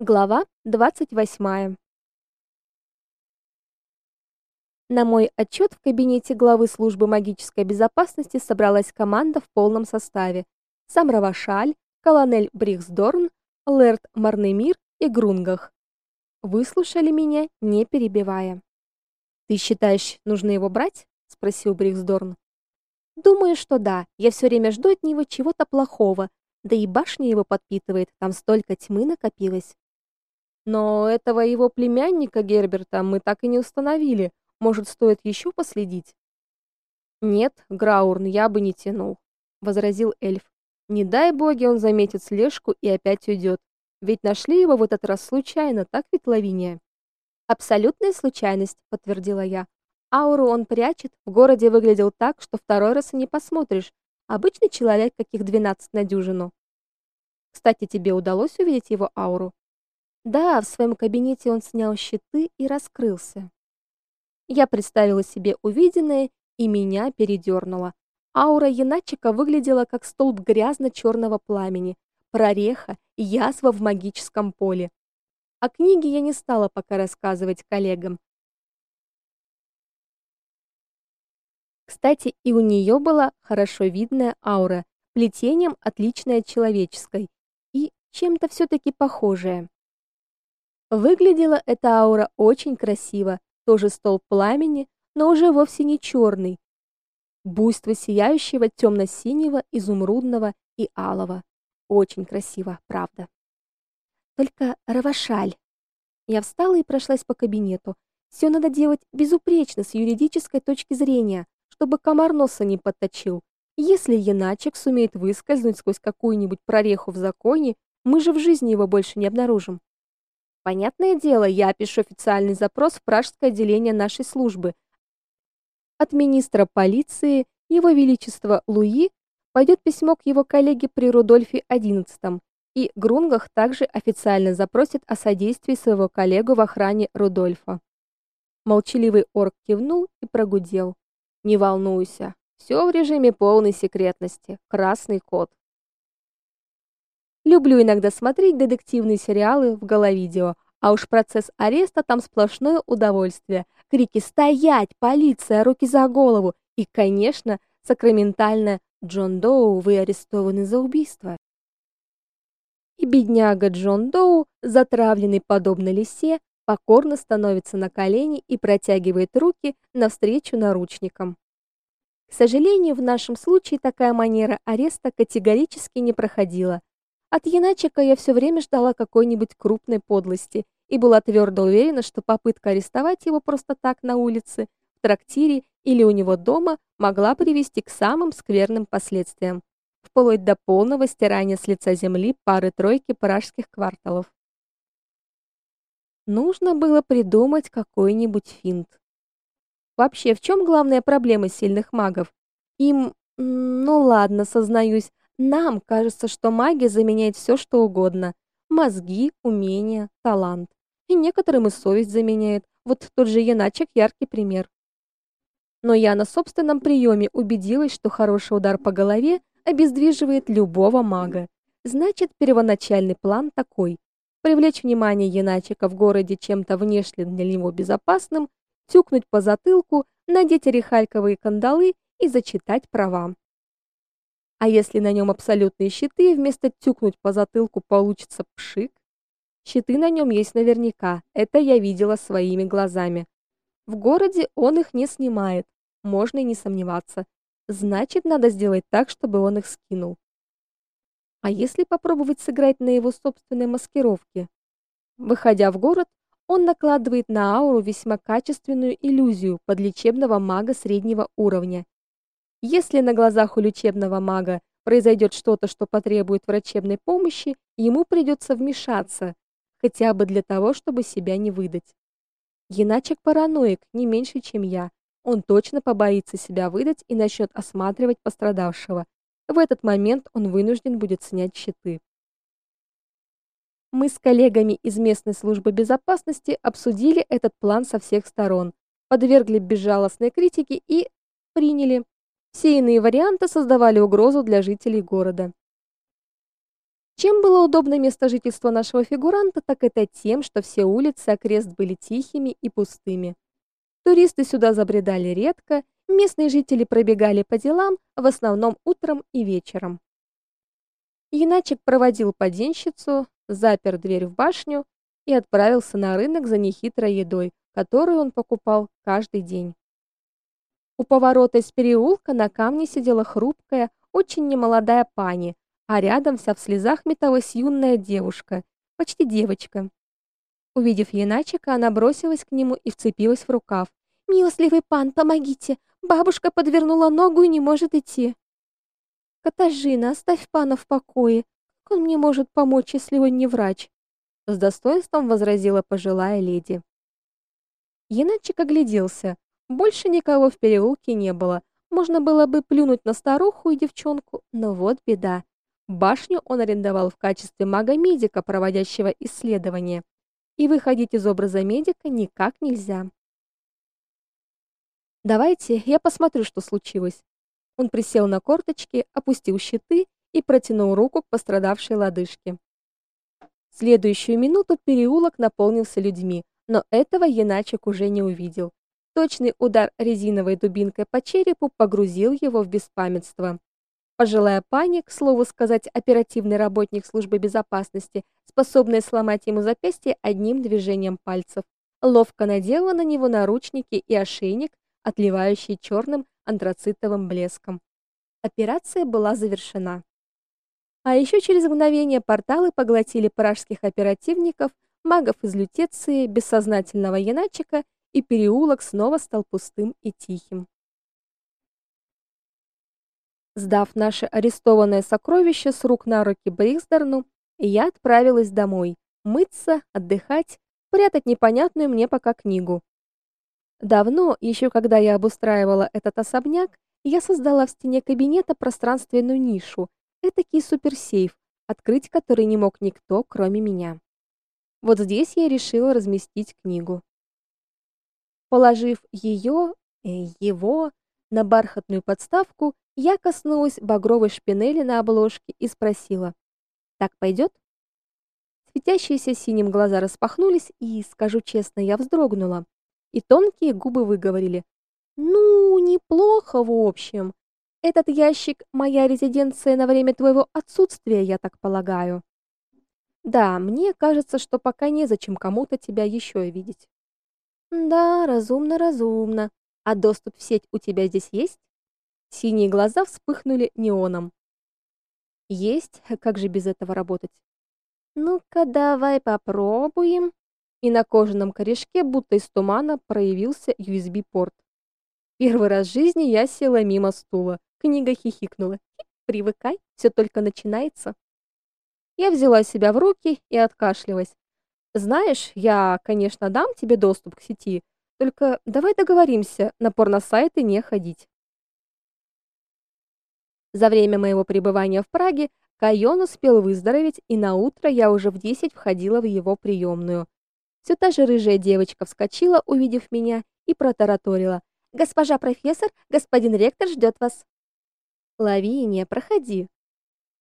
Глава 28. На мой отчет в кабинете главы службы магической безопасности собралась команда в полном составе: сам Равашаль, колонель Бриксдорн, лэрд Марнемир и Грунгах. Выслушали меня, не перебивая. Ты считаешь, нужно его брать? спросил Бриксдорн. Думаю, что да. Я все время жду от него чего-то плохого. Да и башня его подпитывает, там столько тьмы накопилось. Но этого его племянника Герберта мы так и не установили. Может, стоит еще последить? Нет, Граурн, я бы не тянул, возразил эльф. Не дай боги, он заметит слежку и опять уйдет. Ведь нашли его в этот раз случайно, так ведь, Лавиния? Абсолютная случайность, подтвердила я. Ауру он прячет, в городе выглядел так, что второй раз и не посмотришь. Обычный человек, каких 12 на дюжину. Кстати, тебе удалось увидеть его ауру? Да, в своем кабинете он снял щиты и раскрылся. Я представила себе увиденное, и меня передернуло. Аура Яначика выглядела как столб грязно черного пламени, прореха, язва в магическом поле. О книге я не стала пока рассказывать коллегам. Кстати, и у нее была хорошо видная аура, плетением отличная от человеческой и чем-то все таки похожая. Выглядела эта аура очень красиво, тоже столб пламени, но уже вовсе не черный. Буйство сияющего темно синего изумрудного и алого. Очень красиво, правда. Только Равашаль. Я встала и прошлась по кабинету. Все надо делать безупречно с юридической точки зрения, чтобы комар носа не подточил. Если Яначек сумеет выскользнуть сквозь какую-нибудь прореху в законе, мы же в жизни его больше не обнаружим. Понятное дело, я пишу официальный запрос в пражское отделение нашей службы. От министра полиции Его Величества Луи пойдет письмо к его коллеге при Рудольфе XI, и Грунгах также официально запросит о содействии своего коллегу в охране Рудольфа. Молчаливый орк кивнул и прогудел: "Не волнуйся, все в режиме полной секретности. Красный код". Люблю иногда смотреть детективные сериалы в головидео, а уж процесс ареста там сплошное удовольствие. Крики «Стоять! Полиция! Руки за голову!» и, конечно, сакраментальное «Джон Доу, вы арестованы за убийство!» И бедняга Джон Доу, затравленный подобно лисе, покорно становится на колени и протягивает руки навстречу наручникам. К сожалению, в нашем случае такая манера ареста категорически не проходила. От Яначика я все время ждала какой-нибудь крупной подлости и была твердо уверена, что попытка арестовать его просто так на улице, в трактире или у него дома могла привести к самым скверным последствиям, вплоть до полного стирания с лица земли пары-тройки пражских кварталов. Нужно было придумать какой-нибудь финт. Вообще, в чем главная проблема сильных магов? Им, ну ладно, сознаюсь, нам кажется, что магия заменяет все, что угодно: мозги, умения, талант. И некоторым и совесть заменяет. Вот тот же Яначек яркий пример. Но я на собственном приеме убедилась, что хороший удар по голове обездвиживает любого мага. Значит, первоначальный план такой: привлечь внимание Яначека в городе чем-то внешне для него безопасным, тюкнуть по затылку, надеть рехальковые кандалы и зачитать права. А если на нем абсолютные щиты, вместо тюкнуть по затылку получится пшик? Щиты на нем есть наверняка. Это я видела своими глазами. В городе он их не снимает. Можно и не сомневаться. Значит, надо сделать так, чтобы он их скинул. А если попробовать сыграть на его собственной маскировке? Выходя в город, он накладывает на ауру весьма качественную иллюзию подлечебного мага среднего уровня если на глазах у лечебного мага произойдет что-то, что потребует врачебной помощи, ему придется вмешаться, хотя бы для того, чтобы себя не выдать. Яначек параноик, не меньше, чем я. Он точно побоится себя выдать и начнет осматривать пострадавшего. В этот момент он вынужден будет снять щиты. Мы с коллегами из местной службы безопасности обсудили этот план со всех сторон, подвергли безжалостной критике и приняли все иные варианты создавали угрозу для жителей города. Чем было удобно место жительства нашего фигуранта, так это тем, что все улицы окрест были тихими и пустыми. Туристы сюда забредали редко, местные жители пробегали по делам в основном утром и вечером. Яначек проводил поденщицу, запер дверь в башню и отправился на рынок за нехитрой едой, которую он покупал каждый день. У поворота из переулка на камне сидела хрупкая, очень немолодая пани а рядом вся в слезах металась юная девушка, почти девочка. Увидев Яначика, она бросилась к нему и вцепилась в рукав. «Милостливый пан, помогите! Бабушка подвернула ногу и не может идти!» «Катажина, оставь пана в покое! Как он мне может помочь, если он не врач?» С достоинством возразила пожилая леди. Яначик огляделся. Больше никого в переулке не было. Можно было бы плюнуть на старуху и девчонку, но вот беда. Башню он арендовал в качестве мага-медика, проводящего исследования, и выходить из образа медика никак нельзя. Давайте я посмотрю, что случилось. Он присел на корточки, опустил щиты и протянул руку к пострадавшей лодыжке. В следующую минуту переулок наполнился людьми, но этого Яначек уже не увидел. Точный удар резиновой дубинкой по черепу погрузил его в беспамятство. Пожилая пани, к слову сказать, оперативный работник службы безопасности, способная сломать ему запястье одним движением пальцев, ловко надела на него наручники и ошейник, отливающий черным антрацитовым блеском. Операция была завершена. А еще через мгновение порталы поглотили пражских оперативников, магов из лютеции, бессознательного яначика, и переулок снова стал пустым и тихим. Сдав наше арестованное сокровище с рук на руки Бриксдерну, я отправилась домой, мыться, отдыхать, прятать непонятную мне пока книгу. Давно, еще когда я обустраивала этот особняк, я создала в стене кабинета пространственную нишу, этакий суперсейф, открыть который не мог никто, кроме меня. Вот здесь я решила разместить книгу. Положив ее, э, его на бархатную подставку, я коснулась багровой шпинели на обложке и спросила: "Так пойдет?" Светящиеся синим глаза распахнулись, и, скажу честно, я вздрогнула. И тонкие губы выговорили: "Ну, неплохо, в общем. Этот ящик моя резиденция на время твоего отсутствия, я так полагаю". Да, мне кажется, что пока незачем кому-то тебя еще видеть. Да, разумно, разумно. А доступ в сеть у тебя здесь есть? Синие глаза вспыхнули неоном. Есть, как же без этого работать? Ну-ка, давай попробуем. И на кожаном корешке, будто из тумана, проявился USB-порт. Первый раз в жизни я села мимо стула. Книга хихикнула. Привыкай, все только начинается. Я взяла себя в руки и откашлялась. Знаешь, я, конечно, дам тебе доступ к сети, только давай договоримся на порносайты не ходить. За время моего пребывания в Праге Кайон успел выздороветь, и на утро я уже в 10 входила в его приемную. Все та же рыжая девочка вскочила, увидев меня, и протараторила: "Госпожа профессор, господин ректор ждет вас". "Лавиния, проходи".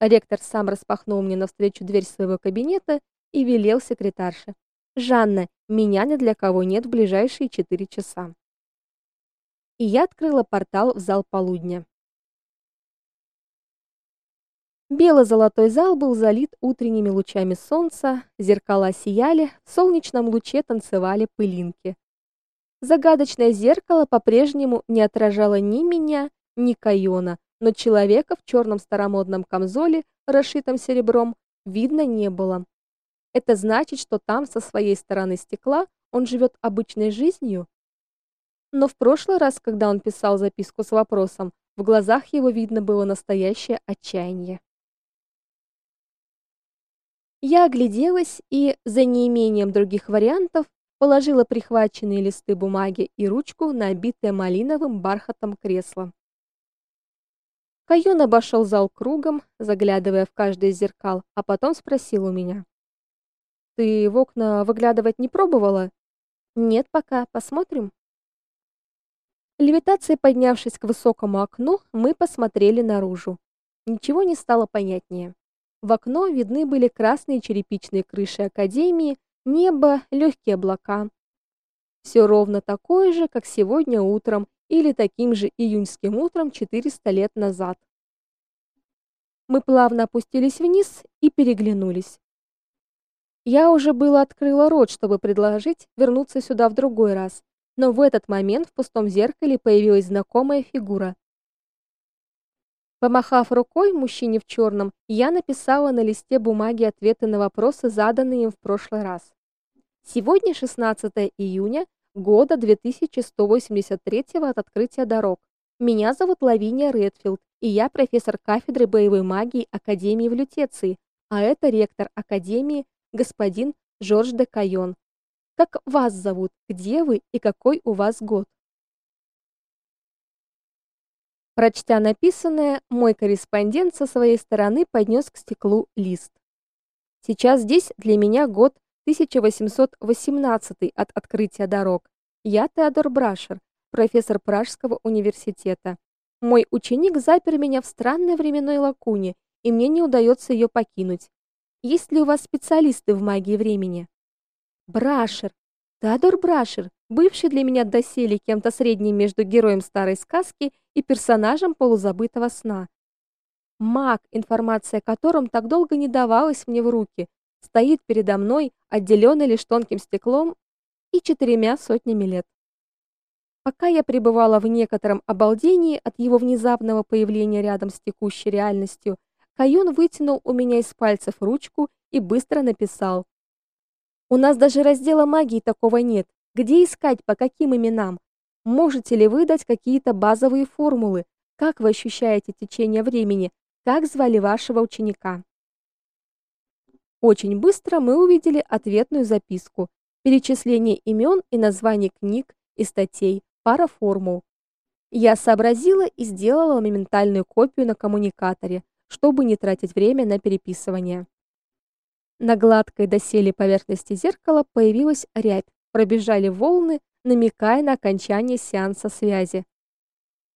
Ректор сам распахнул мне навстречу дверь своего кабинета и велел секретарше: "Жанна, меня ни для кого нет в ближайшие четыре часа". И я открыла портал в зал полудня. Бело-золотой зал был залит утренними лучами солнца, зеркала сияли, в солнечном луче танцевали пылинки. Загадочное зеркало по-прежнему не отражало ни меня, ни Кайона, но человека в черном старомодном камзоле, расшитом серебром, видно не было. Это значит, что там со своей стороны стекла он живет обычной жизнью. Но в прошлый раз, когда он писал записку с вопросом, в глазах его видно было настоящее отчаяние. Я огляделась и, за неимением других вариантов, положила прихваченные листы бумаги и ручку на обитое малиновым бархатом кресло. Каюн обошел зал кругом, заглядывая в каждое из зеркал, а потом спросил у меня: "Ты в окна выглядывать не пробовала?" "Нет пока, посмотрим". Левитацией поднявшись к высокому окну, мы посмотрели наружу. Ничего не стало понятнее. В окно видны были красные черепичные крыши академии, небо, легкие облака. Все ровно такое же, как сегодня утром или таким же июньским утром 400 лет назад. Мы плавно опустились вниз и переглянулись. Я уже было открыла рот, чтобы предложить вернуться сюда в другой раз, но в этот момент в пустом зеркале появилась знакомая фигура. Помахав рукой мужчине в черном, я написала на листе бумаги ответы на вопросы, заданные им в прошлый раз. Сегодня 16 июня года 2183 от открытия дорог. Меня зовут Лавиния Редфилд, и я профессор кафедры боевой магии Академии в Лютеции, а это ректор Академии господин Жорж де Кайон. Как вас зовут? Где вы и какой у вас год? Прочтя написанное, мой корреспондент со своей стороны поднес к стеклу лист. Сейчас здесь для меня год 1818 от открытия дорог. Я Теодор Брашер, профессор Пражского университета. Мой ученик запер меня в странной временной лакуне, и мне не удается ее покинуть. Есть ли у вас специалисты в магии времени? Брашер. Теодор Брашер, бывший для меня доселе кем-то средним между героем старой сказки и персонажем полузабытого сна. Маг, информация о котором так долго не давалась мне в руки, стоит передо мной, отделенный лишь тонким стеклом и четырьмя сотнями лет. Пока я пребывала в некотором обалдении от его внезапного появления рядом с текущей реальностью, Каюн вытянул у меня из пальцев ручку и быстро написал: "У нас даже раздела магии такого нет. Где искать, по каким именам? Можете ли вы дать какие-то базовые формулы? Как вы ощущаете течение времени? Как звали вашего ученика?" Очень быстро мы увидели ответную записку, перечисление имен и названий книг и статей, пара формул. Я сообразила и сделала моментальную копию на коммуникаторе, чтобы не тратить время на переписывание. На гладкой доселе поверхности зеркала появилась рябь, пробежали волны, намекая на окончание сеанса связи.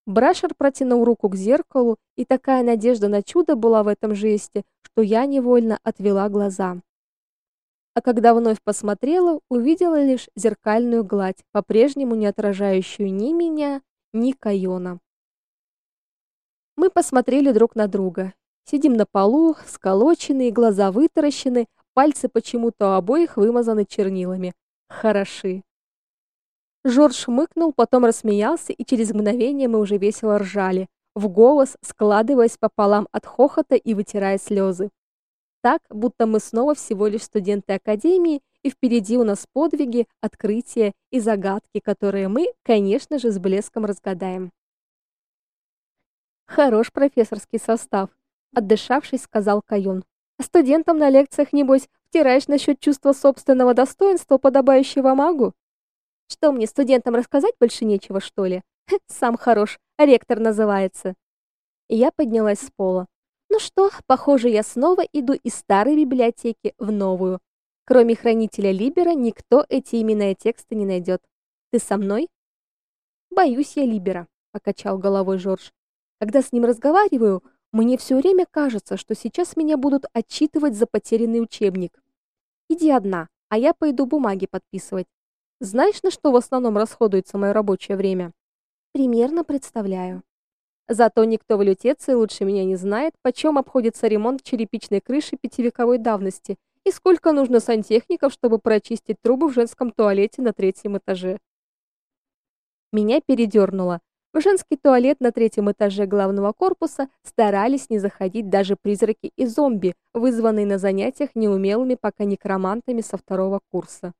Брашер протянул руку к зеркалу, и такая надежда на чудо была в этом жесте, что я невольно отвела глаза. А когда вновь посмотрела, увидела лишь зеркальную гладь, по-прежнему не отражающую ни меня, ни Кайона. Мы посмотрели друг на друга. Сидим на полу, сколоченные, глаза вытаращены, пальцы почему-то обоих вымазаны чернилами. Хороши. Жорж хмыкнул, потом рассмеялся, и через мгновение мы уже весело ржали, в голос складываясь пополам от хохота и вытирая слезы так, будто мы снова всего лишь студенты академии, и впереди у нас подвиги, открытия и загадки, которые мы, конечно же, с блеском разгадаем. Хорош профессорский состав, отдышавшись, сказал Каюн. А студентам на лекциях небось втираешь насчет чувства собственного достоинства, подобающего магу? Что мне студентам рассказать больше нечего, что ли? Сам хорош, ректор называется. Я поднялась с пола. Ну что, похоже, я снова иду из старой библиотеки в новую. Кроме хранителя Либера, никто эти имена и тексты не найдет. Ты со мной? Боюсь я Либера, покачал головой Жорж. Когда с ним разговариваю, мне все время кажется, что сейчас меня будут отчитывать за потерянный учебник. Иди одна, а я пойду бумаги подписывать. Знаешь, на что в основном расходуется мое рабочее время? Примерно представляю. Зато никто в Лютеции лучше меня не знает, почем обходится ремонт черепичной крыши пятивековой давности и сколько нужно сантехников, чтобы прочистить трубы в женском туалете на третьем этаже. Меня передернуло. В женский туалет на третьем этаже главного корпуса старались не заходить даже призраки и зомби, вызванные на занятиях неумелыми пока некромантами со второго курса.